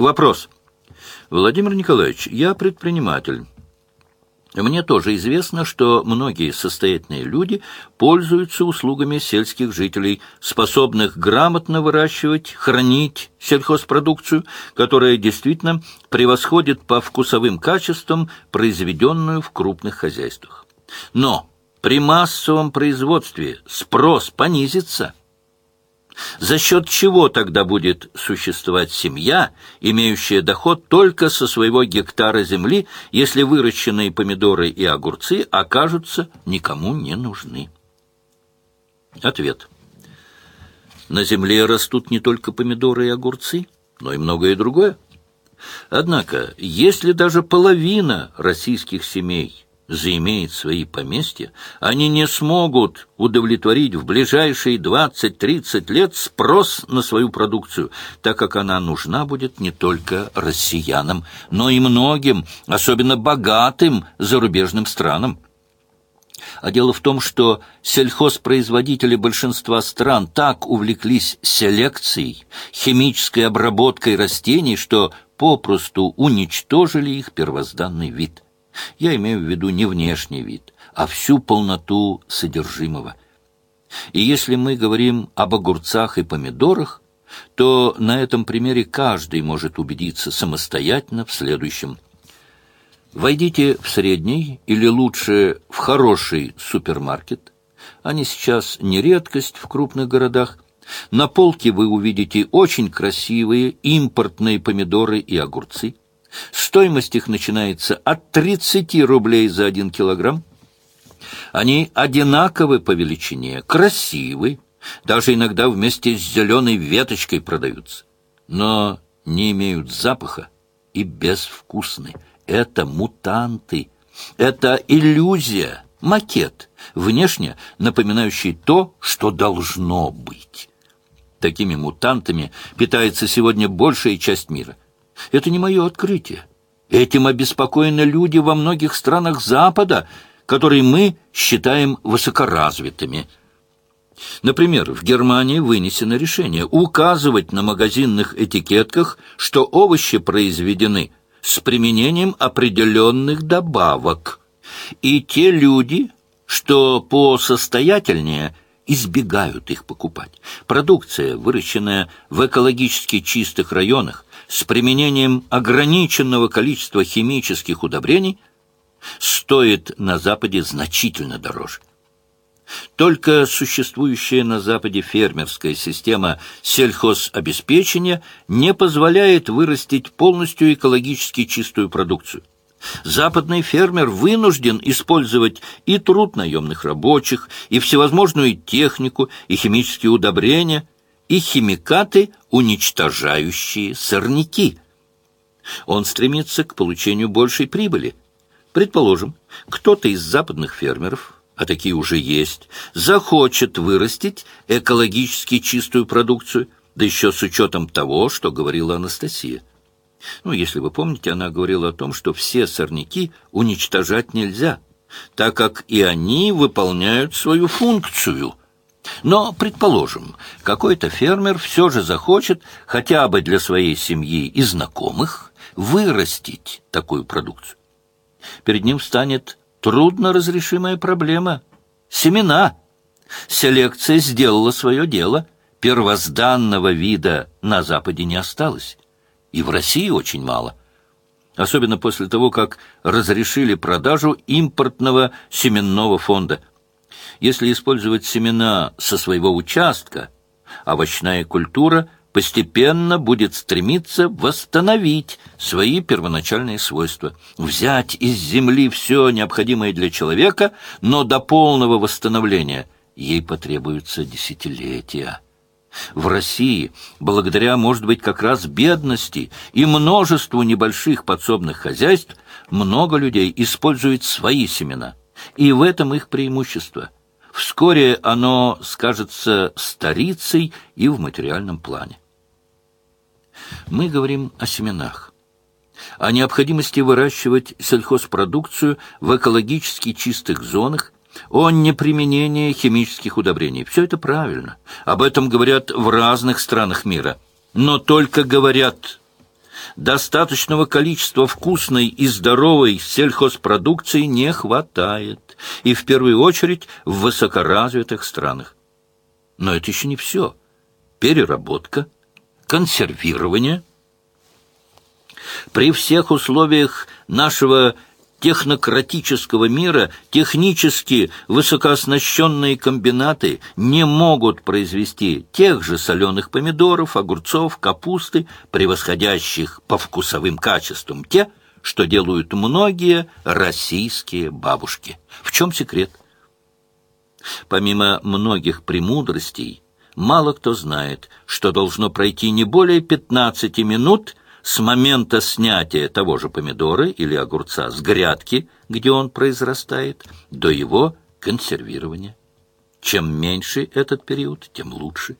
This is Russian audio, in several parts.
Вопрос. Владимир Николаевич, я предприниматель. Мне тоже известно, что многие состоятельные люди пользуются услугами сельских жителей, способных грамотно выращивать, хранить сельхозпродукцию, которая действительно превосходит по вкусовым качествам произведенную в крупных хозяйствах. Но при массовом производстве спрос понизится – за счет чего тогда будет существовать семья, имеющая доход только со своего гектара земли, если выращенные помидоры и огурцы окажутся никому не нужны? Ответ. На земле растут не только помидоры и огурцы, но и многое другое. Однако, если даже половина российских семей – заимеет свои поместья, они не смогут удовлетворить в ближайшие 20-30 лет спрос на свою продукцию, так как она нужна будет не только россиянам, но и многим, особенно богатым зарубежным странам. А дело в том, что сельхозпроизводители большинства стран так увлеклись селекцией, химической обработкой растений, что попросту уничтожили их первозданный вид – я имею в виду не внешний вид, а всю полноту содержимого. И если мы говорим об огурцах и помидорах, то на этом примере каждый может убедиться самостоятельно в следующем. Войдите в средний или лучше в хороший супермаркет. Они сейчас не редкость в крупных городах. На полке вы увидите очень красивые импортные помидоры и огурцы. Стоимость их начинается от 30 рублей за один килограмм. Они одинаковы по величине, красивы, даже иногда вместе с зеленой веточкой продаются, но не имеют запаха и безвкусны. Это мутанты, это иллюзия, макет, внешне напоминающий то, что должно быть. Такими мутантами питается сегодня большая часть мира. Это не мое открытие. Этим обеспокоены люди во многих странах Запада, которые мы считаем высокоразвитыми. Например, в Германии вынесено решение указывать на магазинных этикетках, что овощи произведены с применением определенных добавок. И те люди, что посостоятельнее, избегают их покупать. Продукция, выращенная в экологически чистых районах, с применением ограниченного количества химических удобрений стоит на Западе значительно дороже. Только существующая на Западе фермерская система сельхозобеспечения не позволяет вырастить полностью экологически чистую продукцию. Западный фермер вынужден использовать и труд наемных рабочих, и всевозможную технику, и химические удобрения, и химикаты, уничтожающие сорняки. Он стремится к получению большей прибыли. Предположим, кто-то из западных фермеров, а такие уже есть, захочет вырастить экологически чистую продукцию, да еще с учетом того, что говорила Анастасия. Ну, если вы помните, она говорила о том, что все сорняки уничтожать нельзя, так как и они выполняют свою функцию – но, предположим, какой-то фермер все же захочет хотя бы для своей семьи и знакомых вырастить такую продукцию. Перед ним станет трудно разрешимая проблема – семена. Селекция сделала свое дело, первозданного вида на Западе не осталось. И в России очень мало. Особенно после того, как разрешили продажу импортного семенного фонда – если использовать семена со своего участка, овощная культура постепенно будет стремиться восстановить свои первоначальные свойства, взять из земли все необходимое для человека, но до полного восстановления ей потребуются десятилетия. В России, благодаря, может быть, как раз бедности и множеству небольших подсобных хозяйств, много людей используют свои семена, и в этом их преимущество – Вскоре оно скажется старицей и в материальном плане. Мы говорим о семенах, о необходимости выращивать сельхозпродукцию в экологически чистых зонах, о неприменении химических удобрений. Все это правильно. Об этом говорят в разных странах мира. Но только говорят. Достаточного количества вкусной и здоровой сельхозпродукции не хватает, и в первую очередь в высокоразвитых странах. Но это еще не все. Переработка, консервирование. При всех условиях нашего технократического мира технически высокооснащенные комбинаты не могут произвести тех же соленых помидоров, огурцов, капусты, превосходящих по вкусовым качествам те, что делают многие российские бабушки. В чем секрет? Помимо многих премудростей, мало кто знает, что должно пройти не более 15 минут с момента снятия того же помидора или огурца с грядки, где он произрастает, до его консервирования. Чем меньше этот период, тем лучше.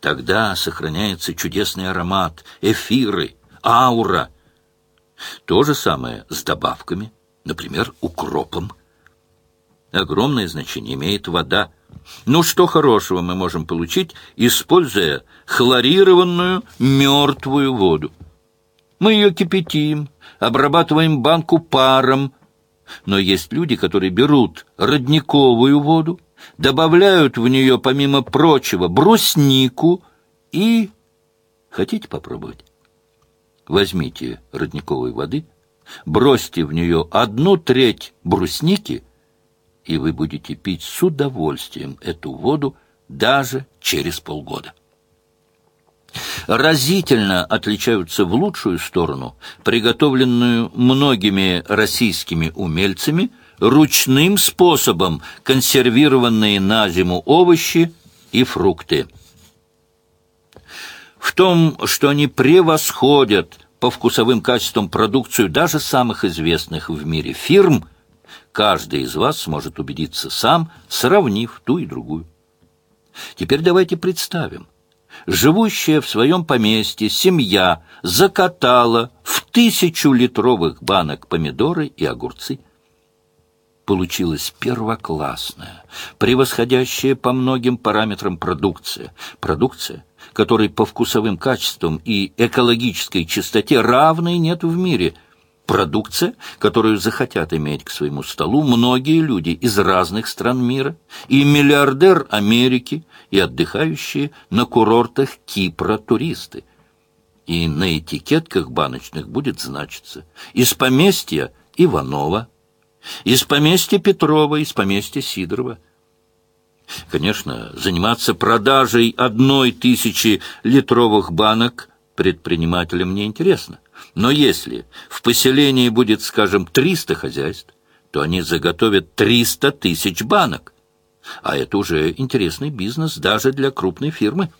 Тогда сохраняется чудесный аромат, эфиры, аура. То же самое с добавками, например, укропом. Огромное значение имеет вода. Ну, что хорошего мы можем получить, используя хлорированную мертвую воду? Мы ее кипятим, обрабатываем банку паром. Но есть люди, которые берут родниковую воду, добавляют в нее, помимо прочего, бруснику и... Хотите попробовать? Возьмите родниковой воды, бросьте в нее одну треть брусники, и вы будете пить с удовольствием эту воду даже через полгода разительно отличаются в лучшую сторону, приготовленную многими российскими умельцами, ручным способом консервированные на зиму овощи и фрукты. В том, что они превосходят по вкусовым качествам продукцию даже самых известных в мире фирм, каждый из вас сможет убедиться сам, сравнив ту и другую. Теперь давайте представим – живущая в своем поместье семья закатала в тысячу литровых банок помидоры и огурцы. Получилась первоклассная, превосходящая по многим параметрам продукция. Продукция, которой по вкусовым качествам и экологической чистоте равной нет в мире – продукция, которую захотят иметь к своему столу многие люди из разных стран мира, и миллиардер Америки, и отдыхающие на курортах Кипра туристы. И на этикетках баночных будет значиться «Из поместья Иванова», «Из поместья Петрова», «Из поместья Сидорова». Конечно, заниматься продажей одной тысячи литровых банок предпринимателям не интересно. Но если в поселении будет, скажем, 300 хозяйств, то они заготовят 300 тысяч банок. А это уже интересный бизнес даже для крупной фирмы.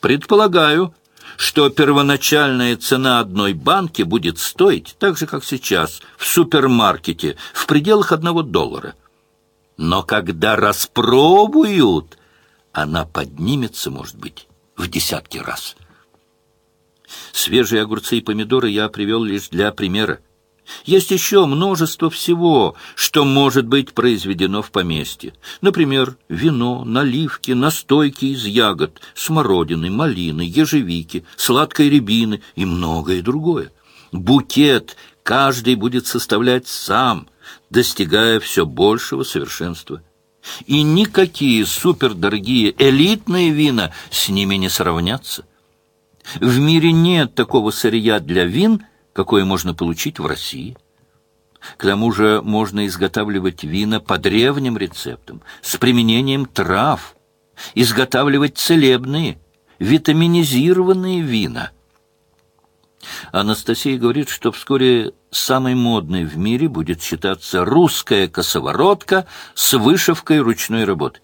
Предполагаю, что первоначальная цена одной банки будет стоить, так же, как сейчас, в супермаркете, в пределах одного доллара. Но когда распробуют, она поднимется, может быть, в десятки раз. Свежие огурцы и помидоры я привел лишь для примера. Есть еще множество всего, что может быть произведено в поместье. Например, вино, наливки, настойки из ягод, смородины, малины, ежевики, сладкой рябины и многое другое. Букет каждый будет составлять сам, достигая все большего совершенства. И никакие супердорогие элитные вина с ними не сравнятся. В мире нет такого сырья для вин, какое можно получить в России. К тому же можно изготавливать вина по древним рецептам, с применением трав, изготавливать целебные, витаминизированные вина. Анастасия говорит, что вскоре самой модной в мире будет считаться русская косоворотка с вышивкой ручной работы.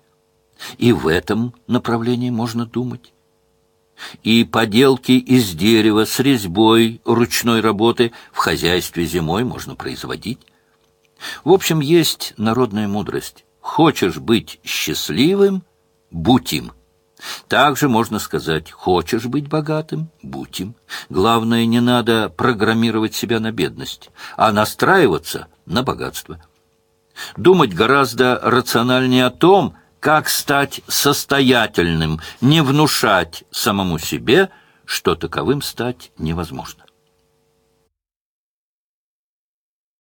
И в этом направлении можно думать и поделки из дерева с резьбой ручной работы в хозяйстве зимой можно производить. В общем, есть народная мудрость. Хочешь быть счастливым – будь им. Также можно сказать, хочешь быть богатым – будь им. Главное, не надо программировать себя на бедность, а настраиваться на богатство. Думать гораздо рациональнее о том – как стать состоятельным, не внушать самому себе, что таковым стать невозможно.